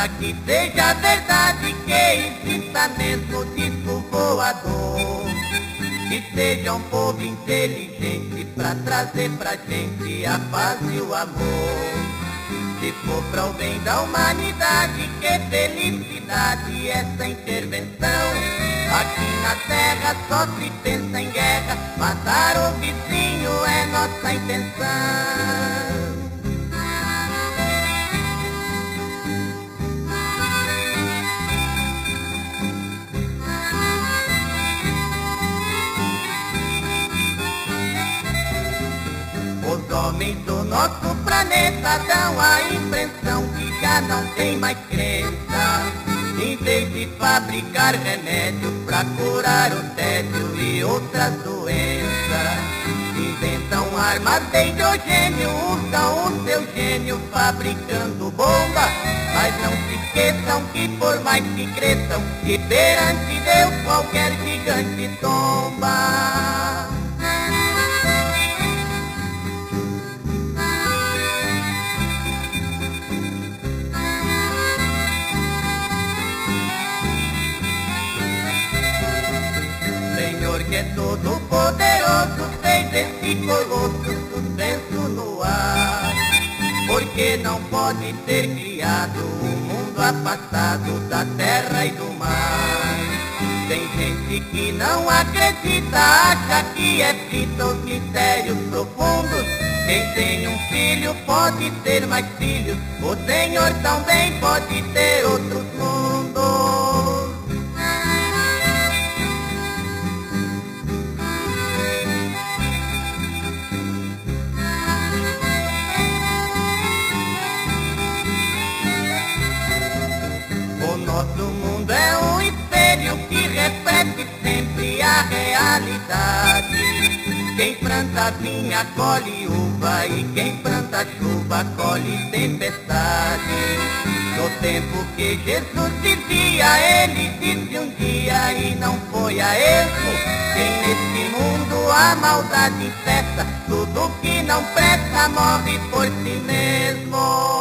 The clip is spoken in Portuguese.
Para que seja verdade que exista mesmo disco voador. Que seja um povo inteligente pra trazer pra gente a paz e o amor. Se for para o bem da humanidade, que felicidade essa intervenção. Aqui na terra só se pensa em guerra, matar o vizinho é nossa intenção. Homens do nosso planeta dão a impressão que já não tem mais crença. Em vez de fabricar remédio pra curar o tédio e outras doenças, inventam armas de hidrogênio, usam o seu gênio fabricando bomba. Mas não se esqueçam que por mais que cresçam, que perante Deus qualquer gigante tomba. É todo poderoso fez esse colosso suspenso no ar. Porque não pode ter criado o mundo afastado da terra e do mar. Tem gente que não acredita, acha que é fita os mistérios profundos. Quem tem um filho pode ter mais filhos, o Senhor também pode ter outros nosso mundo é um espelho que reflete sempre a realidade. Quem planta vinha colhe uva e quem planta chuva colhe tempestade. No tempo que Jesus vivia, ele disse um dia e não foi a erro. Quem nesse mundo a maldade infesta, tudo que não presta morre por si mesmo.